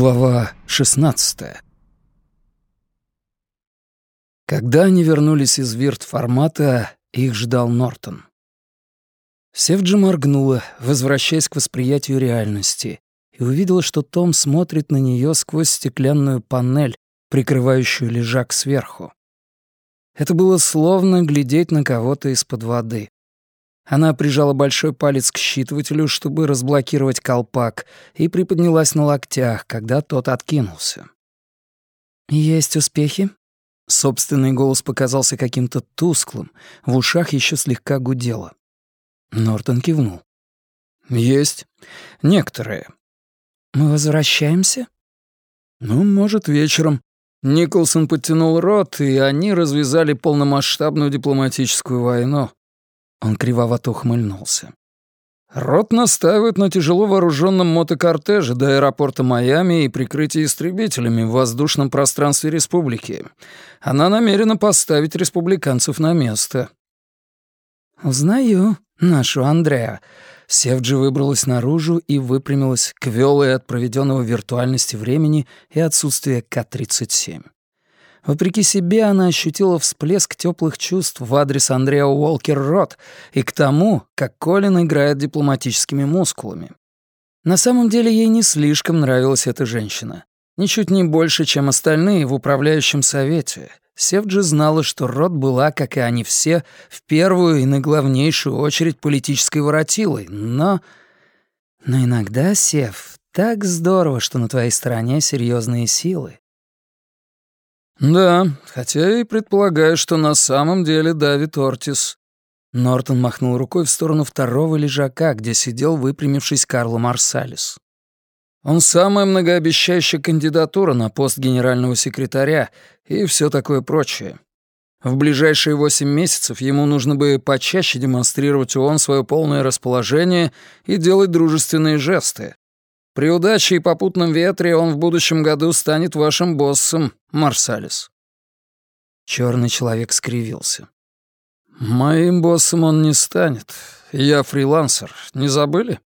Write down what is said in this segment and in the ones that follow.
Глава 16 Когда они вернулись из вирт-формата, их ждал Нортон. Севджи моргнула, возвращаясь к восприятию реальности, и увидела, что Том смотрит на нее сквозь стеклянную панель, прикрывающую лежак сверху. Это было словно глядеть на кого-то из-под воды. Она прижала большой палец к считывателю, чтобы разблокировать колпак, и приподнялась на локтях, когда тот откинулся. «Есть успехи?» Собственный голос показался каким-то тусклым, в ушах еще слегка гудело. Нортон кивнул. «Есть. Некоторые». «Мы возвращаемся?» «Ну, может, вечером». Николсон подтянул рот, и они развязали полномасштабную дипломатическую войну. Он кривовато ухмыльнулся. Рот настаивает на тяжело вооруженном мотокортеже до аэропорта Майами и прикрытии истребителями в воздушном пространстве республики. Она намерена поставить республиканцев на место. «Узнаю нашу Андреа». Севджи выбралась наружу и выпрямилась, квёлая от проведенного виртуальности времени и отсутствия К-37. Вопреки себе она ощутила всплеск теплых чувств в адрес Андреа Уолкер-Рот и к тому, как Колин играет дипломатическими мускулами. На самом деле ей не слишком нравилась эта женщина. Ничуть не больше, чем остальные в управляющем совете. Севджи знала, что Рот была, как и они все, в первую и на главнейшую очередь политической воротилой, но... Но иногда, Сев, так здорово, что на твоей стороне серьезные силы. «Да, хотя и предполагаю, что на самом деле давит Ортис». Нортон махнул рукой в сторону второго лежака, где сидел, выпрямившись, Карло Марсалис. «Он самая многообещающая кандидатура на пост генерального секретаря и все такое прочее. В ближайшие восемь месяцев ему нужно бы почаще демонстрировать ООН свое полное расположение и делать дружественные жесты, при удаче и попутном ветре он в будущем году станет вашим боссом, Марсалис». Черный человек скривился. «Моим боссом он не станет. Я фрилансер. Не забыли?»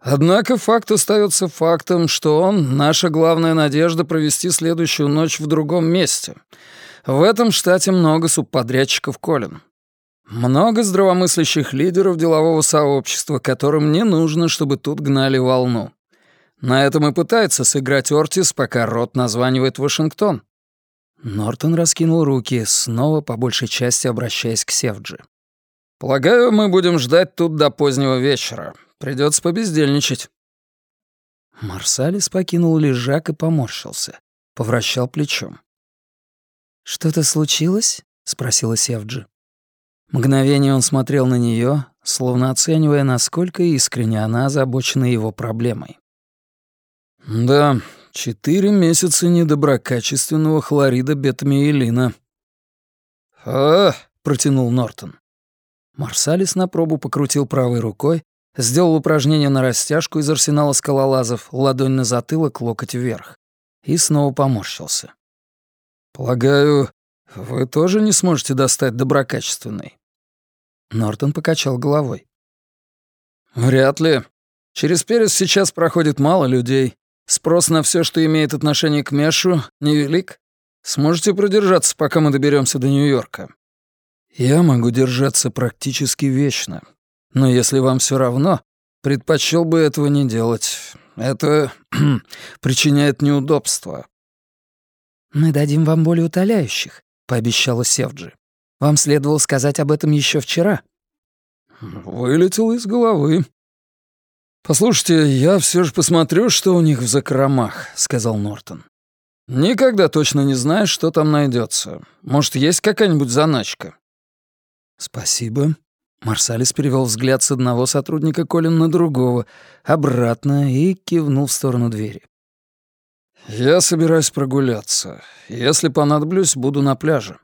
Однако факт остается фактом, что он — наша главная надежда провести следующую ночь в другом месте. В этом штате много субподрядчиков Колин. Много здравомыслящих лидеров делового сообщества, которым не нужно, чтобы тут гнали волну. На этом и пытается сыграть Ортис, пока Рот названивает Вашингтон. Нортон раскинул руки, снова по большей части обращаясь к Севджи. «Полагаю, мы будем ждать тут до позднего вечера. Придется побездельничать». Марсалис покинул лежак и поморщился. Повращал плечом. «Что-то случилось?» — спросила Севджи. Мгновение он смотрел на нее, словно оценивая, насколько искренне она озабочена его проблемой. «Да, четыре месяца недоброкачественного хлорида бетамиелина». «А!» — протянул Нортон. Марсалис на пробу покрутил правой рукой, сделал упражнение на растяжку из арсенала скалолазов, ладонь на затылок, локоть вверх, и снова поморщился. «Полагаю, вы тоже не сможете достать доброкачественный?» Нортон покачал головой. «Вряд ли. Через Перес сейчас проходит мало людей. Спрос на все, что имеет отношение к Мешу, невелик. Сможете продержаться, пока мы доберемся до Нью-Йорка?» «Я могу держаться практически вечно. Но если вам все равно, предпочел бы этого не делать. Это причиняет неудобства». «Мы дадим вам более утоляющих», — пообещала Севджи. Вам следовало сказать об этом еще вчера». «Вылетел из головы». «Послушайте, я все же посмотрю, что у них в закромах», — сказал Нортон. «Никогда точно не знаешь, что там найдется. Может, есть какая-нибудь заначка?» «Спасибо». Марсалис перевел взгляд с одного сотрудника Колин на другого, обратно и кивнул в сторону двери. «Я собираюсь прогуляться. Если понадоблюсь, буду на пляже».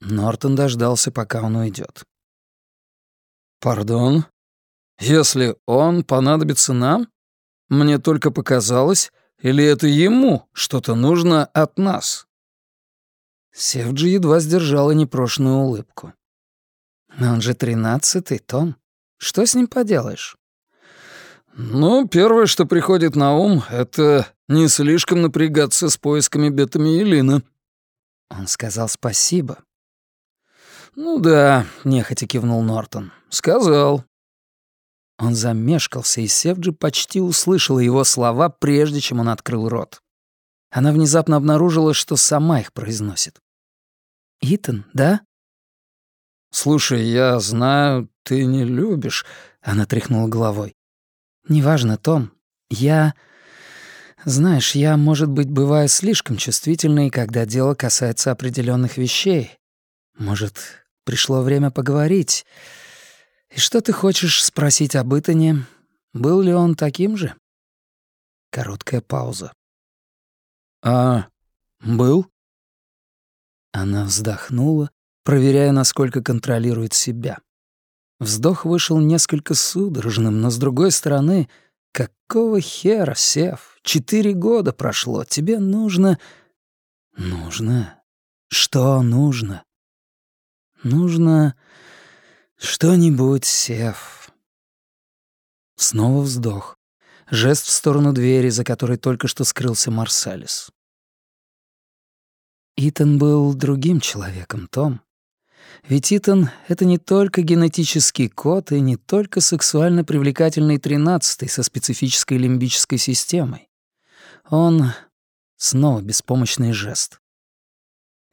Нортон дождался, пока он уйдет. «Пардон? Если он понадобится нам? Мне только показалось, или это ему что-то нужно от нас?» Севджи едва сдержала непрошенную улыбку. «Он же тринадцатый, Том. Что с ним поделаешь?» «Ну, первое, что приходит на ум, это не слишком напрягаться с поисками бетамиелина». Он сказал спасибо. «Ну да», — нехотя кивнул Нортон. «Сказал». Он замешкался, и Севджи почти услышала его слова, прежде чем он открыл рот. Она внезапно обнаружила, что сама их произносит. «Итан, да?» «Слушай, я знаю, ты не любишь...» — она тряхнула головой. «Неважно, Том. Я... Знаешь, я, может быть, бываю слишком чувствительной, когда дело касается определенных вещей. Может, пришло время поговорить. И что ты хочешь спросить об Итане? Был ли он таким же?» Короткая пауза. «А был?» Она вздохнула, проверяя, насколько контролирует себя. Вздох вышел несколько судорожным, но с другой стороны, какого хера, Сев? Четыре года прошло, тебе нужно... Нужно? Что нужно? Нужно что-нибудь, Сев. Снова вздох. Жест в сторону двери, за которой только что скрылся Марсалис. Итан был другим человеком, Том. Ведь Итан — это не только генетический код и не только сексуально привлекательный тринадцатый со специфической лимбической системой. Он... Снова беспомощный жест.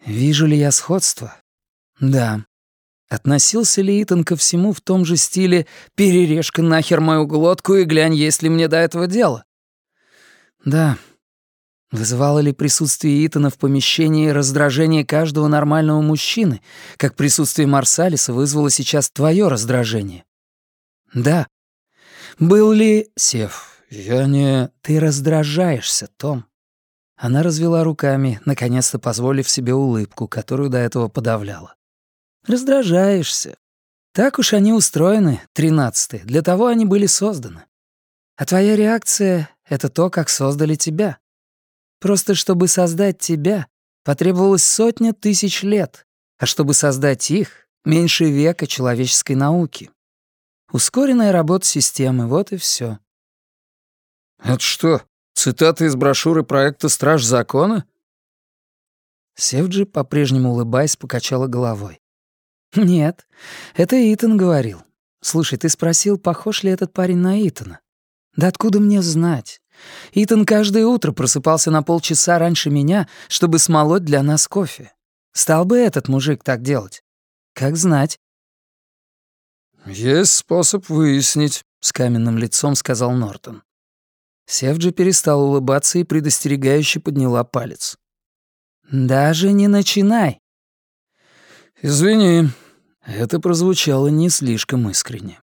Вижу ли я сходство? Да. Относился ли Итан ко всему в том же стиле «перережь-ка нахер мою глотку и глянь, есть ли мне до этого дело»? Да, Вызывало ли присутствие Итана в помещении раздражение каждого нормального мужчины, как присутствие Марсалиса вызвало сейчас твое раздражение? Да. Был ли... Сев, я не... Ты раздражаешься, Том. Она развела руками, наконец-то позволив себе улыбку, которую до этого подавляла. Раздражаешься. Так уж они устроены, тринадцатые, для того они были созданы. А твоя реакция — это то, как создали тебя. Просто чтобы создать тебя, потребовалось сотня тысяч лет, а чтобы создать их, меньше века человеческой науки. Ускоренная работа системы, вот и все. «Это что, цитата из брошюры проекта «Страж закона»?» Севджи, по-прежнему улыбаясь, покачала головой. «Нет, это Итан говорил. Слушай, ты спросил, похож ли этот парень на Итана? Да откуда мне знать? Итан каждое утро просыпался на полчаса раньше меня, чтобы смолоть для нас кофе. Стал бы этот мужик так делать? Как знать. «Есть способ выяснить», — с каменным лицом сказал Нортон. Севджи перестал улыбаться и предостерегающе подняла палец. «Даже не начинай!» «Извини». Это прозвучало не слишком искренне.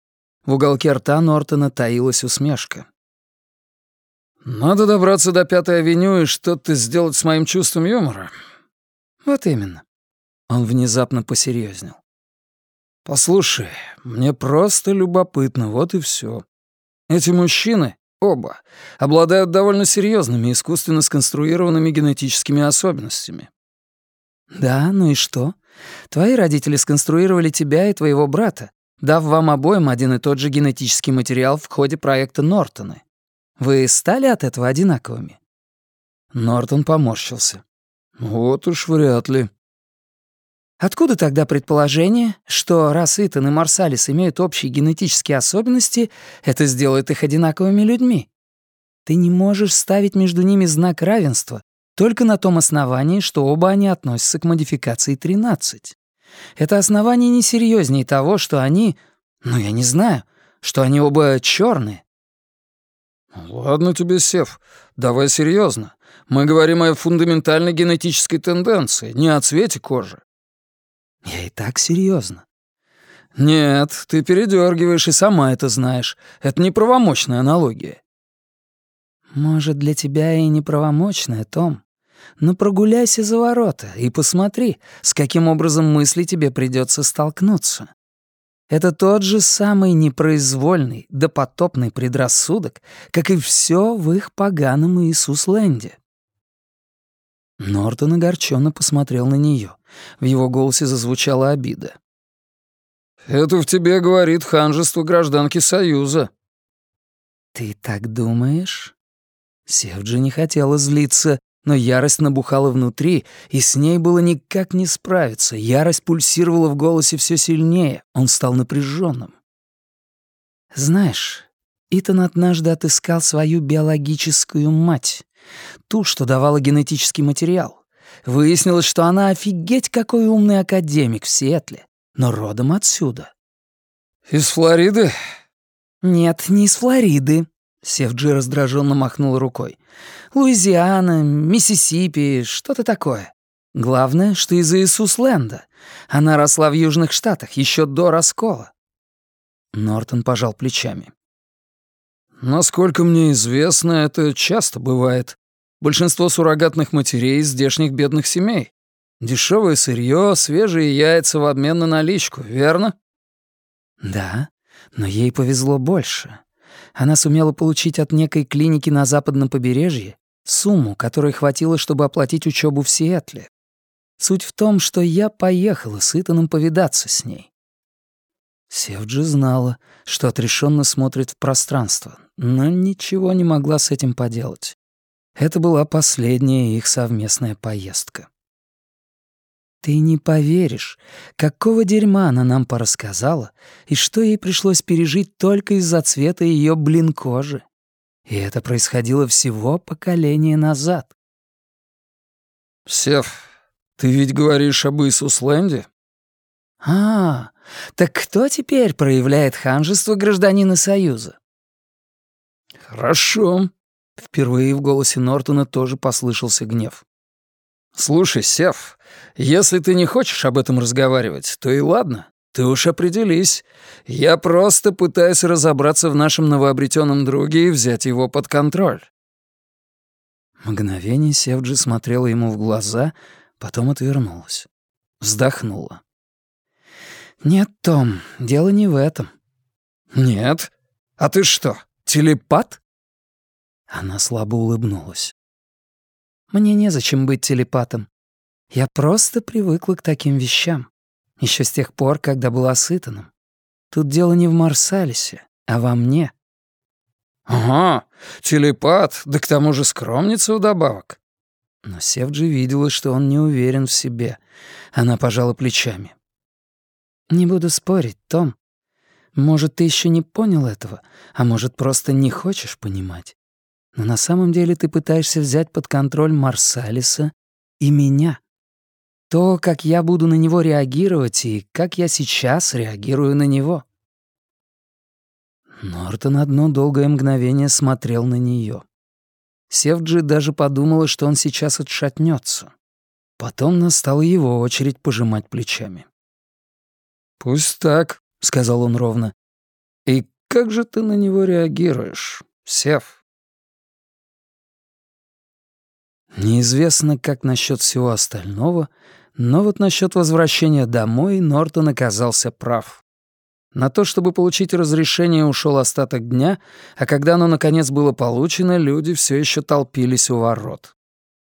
В уголке рта Нортона таилась усмешка. «Надо добраться до Пятой авеню и что-то сделать с моим чувством юмора». «Вот именно». Он внезапно посерьезнел. «Послушай, мне просто любопытно, вот и все. Эти мужчины, оба, обладают довольно серьезными искусственно сконструированными генетическими особенностями». «Да, ну и что? Твои родители сконструировали тебя и твоего брата, дав вам обоим один и тот же генетический материал в ходе проекта Нортона. Вы стали от этого одинаковыми?» Нортон поморщился. «Вот уж вряд ли». Откуда тогда предположение, что раз Итан и Марсалис имеют общие генетические особенности, это сделает их одинаковыми людьми? Ты не можешь ставить между ними знак равенства только на том основании, что оба они относятся к модификации 13. Это основание несерьезнее того, что они, ну я не знаю, что они оба черные, «Ладно тебе, Сев, давай серьезно. Мы говорим о фундаментальной генетической тенденции, не о цвете кожи». «Я и так серьезно. «Нет, ты передергиваешь и сама это знаешь. Это неправомочная аналогия». «Может, для тебя и неправомочная, Том. Но прогуляйся за ворота и посмотри, с каким образом мысли тебе придется столкнуться. Это тот же самый непроизвольный, допотопный предрассудок, как и все в их поганом Иисус-ленде. Нортон огорченно посмотрел на нее. В его голосе зазвучала обида. «Это в тебе говорит ханжество гражданки Союза». «Ты так думаешь?» Севджи не хотела злиться, но ярость набухала внутри, и с ней было никак не справиться. Ярость пульсировала в голосе все сильнее, он стал напряженным. «Знаешь, Итан однажды отыскал свою биологическую мать, ту, что давала генетический материал. Выяснилось, что она офигеть какой умный академик в Сиэтле, но родом отсюда». «Из Флориды?» «Нет, не из Флориды», Севджи раздраженно махнул рукой. «Луизиана, Миссисипи, что-то такое. Главное, что из Иисус-Ленда. Она росла в Южных Штатах еще до раскола». Нортон пожал плечами. «Насколько мне известно, это часто бывает. Большинство суррогатных матерей из здешних бедных семей. Дешевое сырье, свежие яйца в обмен на наличку, верно?» «Да, но ей повезло больше она сумела получить от некой клиники на западном побережье сумму, которой хватило, чтобы оплатить учебу в Сиэтле. Суть в том, что я поехала с Итаном повидаться с ней. Севджи знала, что отрешенно смотрит в пространство, но ничего не могла с этим поделать. Это была последняя их совместная поездка. Ты не поверишь, какого дерьма она нам порассказала и что ей пришлось пережить только из-за цвета ее блин кожи. И это происходило всего поколение назад. «Сев, ты ведь говоришь об Иисусленде?» «А, так кто теперь проявляет ханжество гражданина Союза?» «Хорошо». Впервые в голосе Нортона тоже послышался гнев. «Слушай, Сев, если ты не хочешь об этом разговаривать, то и ладно, ты уж определись. Я просто пытаюсь разобраться в нашем новообретенном друге и взять его под контроль». Мгновение Севджи смотрела ему в глаза, потом отвернулась. Вздохнула. «Нет, Том, дело не в этом». «Нет? А ты что, телепат?» Она слабо улыбнулась. Мне незачем быть телепатом. Я просто привыкла к таким вещам. Еще с тех пор, когда была сытаном. Тут дело не в Марсалисе, а во мне. «Ага, телепат, да к тому же скромница вдобавок». Но Севджи видела, что он не уверен в себе. Она пожала плечами. «Не буду спорить, Том. Может, ты еще не понял этого, а может, просто не хочешь понимать. Но на самом деле ты пытаешься взять под контроль Марсалиса и меня. То, как я буду на него реагировать и как я сейчас реагирую на него. Нортон одно долгое мгновение смотрел на нее. Севджи даже подумала, что он сейчас отшатнется. Потом настала его очередь пожимать плечами. «Пусть так», — сказал он ровно. «И как же ты на него реагируешь, Сев?» Неизвестно, как насчет всего остального, но вот насчет возвращения домой Нортон оказался прав. На то, чтобы получить разрешение, ушел остаток дня, а когда оно наконец было получено, люди все еще толпились у ворот.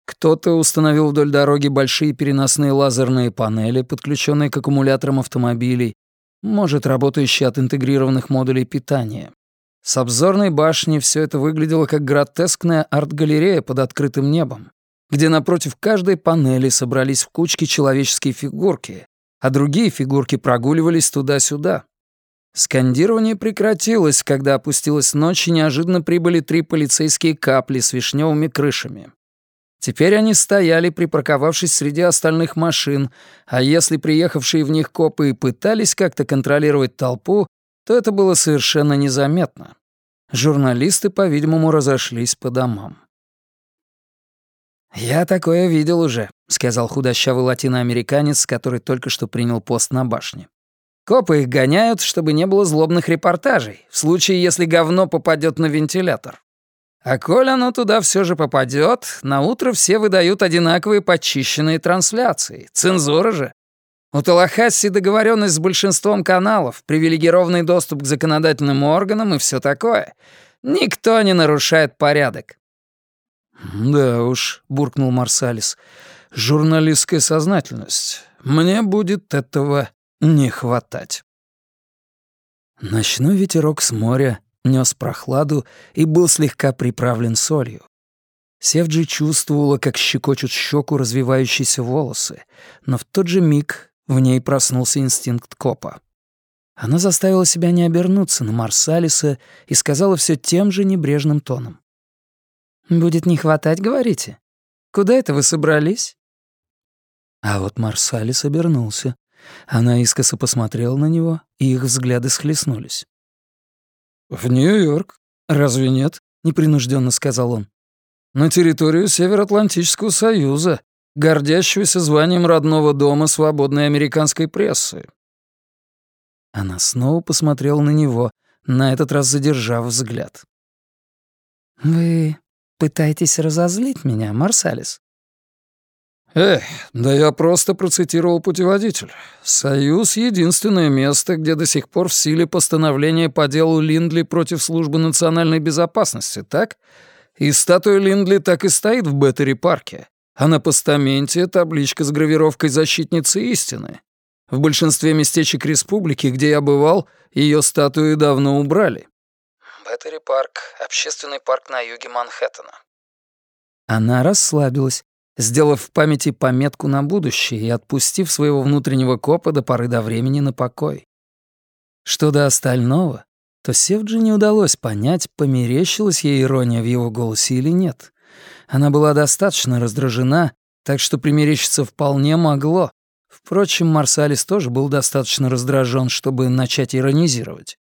Кто-то установил вдоль дороги большие переносные лазерные панели, подключенные к аккумуляторам автомобилей, может, работающие от интегрированных модулей питания. С обзорной башни все это выглядело как гротескная арт-галерея под открытым небом где напротив каждой панели собрались в кучки человеческие фигурки, а другие фигурки прогуливались туда-сюда. Скандирование прекратилось, когда опустилась ночь и неожиданно прибыли три полицейские капли с вишневыми крышами. Теперь они стояли, припарковавшись среди остальных машин, а если приехавшие в них копы и пытались как-то контролировать толпу, то это было совершенно незаметно. Журналисты, по-видимому, разошлись по домам. «Я такое видел уже», — сказал худощавый латиноамериканец, который только что принял пост на башне. «Копы их гоняют, чтобы не было злобных репортажей, в случае, если говно попадет на вентилятор. А коль оно туда все же попадет, на утро все выдают одинаковые почищенные трансляции. Цензура же. У Талахасси договоренность с большинством каналов, привилегированный доступ к законодательным органам и все такое. Никто не нарушает порядок. «Да уж», — буркнул Марсалис, — «журналистская сознательность. Мне будет этого не хватать». Ночной ветерок с моря нес прохладу и был слегка приправлен солью. Севджи чувствовала, как щекочут щеку развивающиеся волосы, но в тот же миг в ней проснулся инстинкт копа. Она заставила себя не обернуться на Марсалиса и сказала все тем же небрежным тоном. «Будет не хватать, говорите? Куда это вы собрались?» А вот Марсалис обернулся. Она искоса посмотрела на него, и их взгляды схлестнулись. «В Нью-Йорк. Разве нет?» — непринужденно сказал он. «На территорию Североатлантического Союза, гордящегося званием родного дома свободной американской прессы. Она снова посмотрела на него, на этот раз задержав взгляд. «Вы пытаетесь разозлить меня, Марсалис?» «Эх, да я просто процитировал путеводитель. Союз — единственное место, где до сих пор в силе постановление по делу Линдли против службы национальной безопасности, так? И статуя Линдли так и стоит в Беттери-парке, а на постаменте табличка с гравировкой «Защитницы истины». В большинстве местечек республики, где я бывал, ее статуи давно убрали. Беттери парк — общественный парк на юге Манхэттена. Она расслабилась, сделав в памяти пометку на будущее и отпустив своего внутреннего копа до поры до времени на покой. Что до остального, то Севджи не удалось понять, померещилась ей ирония в его голосе или нет. Она была достаточно раздражена, так что примерещиться вполне могло, Впрочем, Марсалис тоже был достаточно раздражен, чтобы начать иронизировать.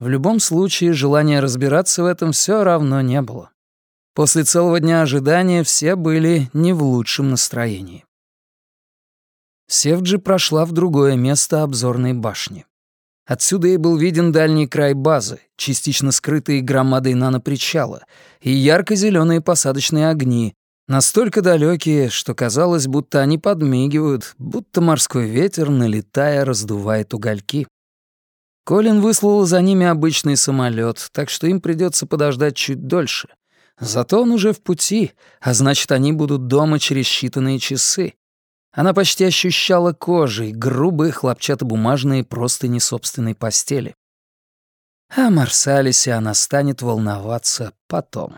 В любом случае, желания разбираться в этом все равно не было. После целого дня ожидания все были не в лучшем настроении. Севджи прошла в другое место обзорной башни. Отсюда ей был виден дальний край базы, частично скрытый громадой нанопричала, и ярко зеленые посадочные огни, Настолько далекие, что казалось, будто они подмигивают, будто морской ветер, налетая, раздувает угольки. Колин выслал за ними обычный самолет, так что им придется подождать чуть дольше. Зато он уже в пути, а значит, они будут дома через считанные часы. Она почти ощущала кожей грубые хлопчатобумажные простыни собственной постели. О Марсалисе она станет волноваться потом.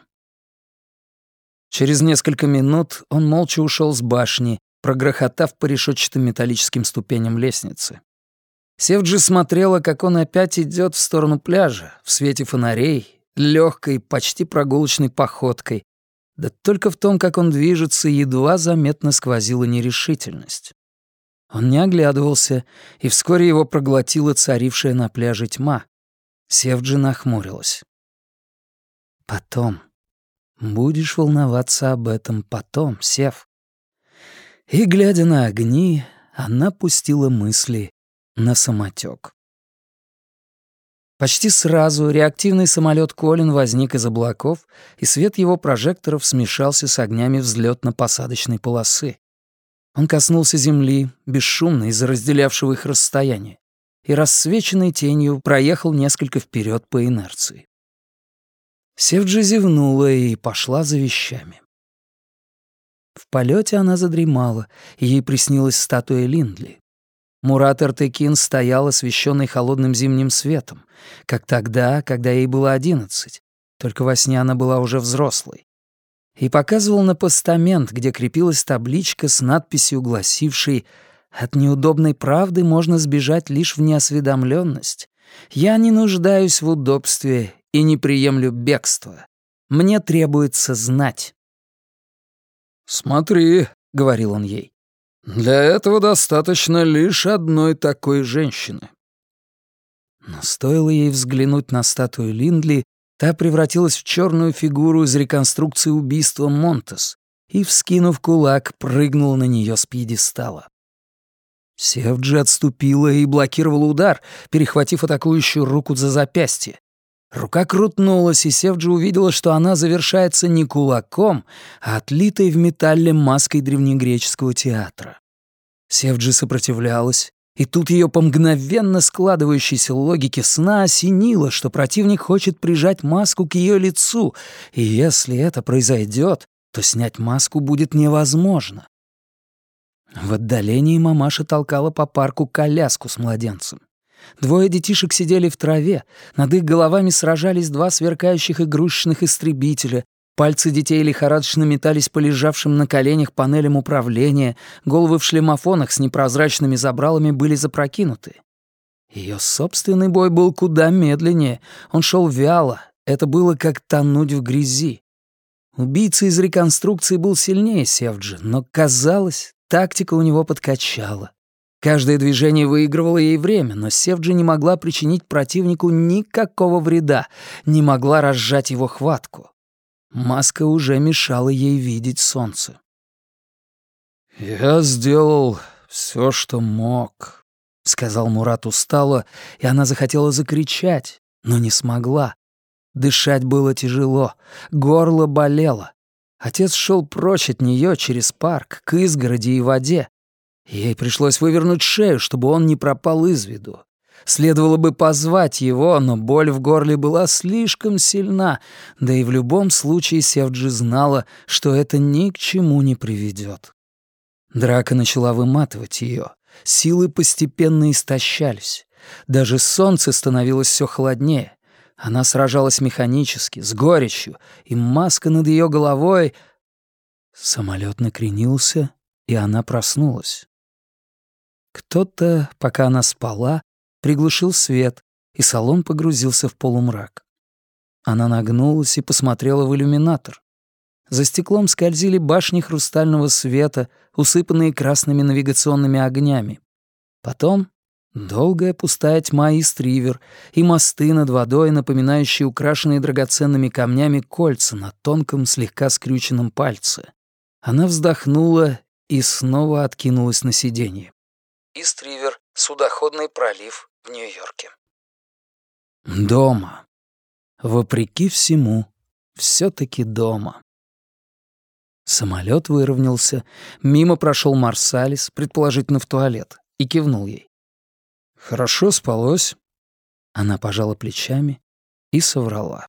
Через несколько минут он молча ушел с башни, прогрохотав по решетчатым металлическим ступеням лестницы. Севджи смотрела, как он опять идет в сторону пляжа, в свете фонарей, легкой, почти прогулочной походкой. Да только в том, как он движется, едва заметно сквозила нерешительность. Он не оглядывался, и вскоре его проглотила царившая на пляже тьма. Севджи нахмурилась. Потом. Будешь волноваться об этом потом, Сев. И, глядя на огни, она пустила мысли на самотек. Почти сразу реактивный самолет Колин возник из облаков, и свет его прожекторов смешался с огнями взлетно-посадочной полосы. Он коснулся земли, бесшумно из-за разделявшего их расстояния, и рассвеченной тенью проехал несколько вперед по инерции. Севджи зевнула и пошла за вещами. В полете она задремала, и ей приснилась статуя Линдли. Мурат Артекин стоял освещенный холодным зимним светом, как тогда, когда ей было одиннадцать, только во сне она была уже взрослой, и показывал на постамент, где крепилась табличка с надписью, гласившей «От неудобной правды можно сбежать лишь в неосведомленность. Я не нуждаюсь в удобстве и не приемлю бегство. Мне требуется знать». «Смотри», — говорил он ей, — «для этого достаточно лишь одной такой женщины». Но стоило ей взглянуть на статую Линдли, та превратилась в черную фигуру из реконструкции убийства Монтес и, вскинув кулак, прыгнула на нее с пьедестала. Севджи отступила и блокировала удар, перехватив атакующую руку за запястье. Рука крутнулась, и Севджи увидела, что она завершается не кулаком, а отлитой в металле маской древнегреческого театра. Севджи сопротивлялась, и тут ее по мгновенно складывающейся логике сна осенило, что противник хочет прижать маску к ее лицу, и если это произойдет, то снять маску будет невозможно. В отдалении мамаша толкала по парку коляску с младенцем. Двое детишек сидели в траве, над их головами сражались два сверкающих игрушечных истребителя, пальцы детей лихорадочно метались по лежавшим на коленях панелям управления, головы в шлемофонах с непрозрачными забралами были запрокинуты. Ее собственный бой был куда медленнее, он шел вяло, это было как тонуть в грязи. Убийца из реконструкции был сильнее Севджи, но, казалось, тактика у него подкачала. Каждое движение выигрывало ей время, но Севджи не могла причинить противнику никакого вреда, не могла разжать его хватку. Маска уже мешала ей видеть солнце. «Я сделал все, что мог», — сказал Мурат устало, и она захотела закричать, но не смогла. Дышать было тяжело, горло болело. Отец шел прочь от нее через парк, к изгороди и воде, Ей пришлось вывернуть шею, чтобы он не пропал из виду. Следовало бы позвать его, но боль в горле была слишком сильна, да и в любом случае Севджи знала, что это ни к чему не приведет. Драка начала выматывать ее. Силы постепенно истощались. Даже солнце становилось все холоднее. Она сражалась механически, с горечью, и маска над ее головой... Самолет накренился, и она проснулась. Кто-то, пока она спала, приглушил свет, и салон погрузился в полумрак. Она нагнулась и посмотрела в иллюминатор. За стеклом скользили башни хрустального света, усыпанные красными навигационными огнями. Потом долгая пустая тьма и стривер, и мосты над водой, напоминающие украшенные драгоценными камнями кольца на тонком, слегка скрюченном пальце. Она вздохнула и снова откинулась на сиденье. Истривер, судоходный пролив в Нью-Йорке. Дома. Вопреки всему, все таки дома. Самолет выровнялся, мимо прошел Марсалис, предположительно в туалет, и кивнул ей. «Хорошо спалось». Она пожала плечами и соврала.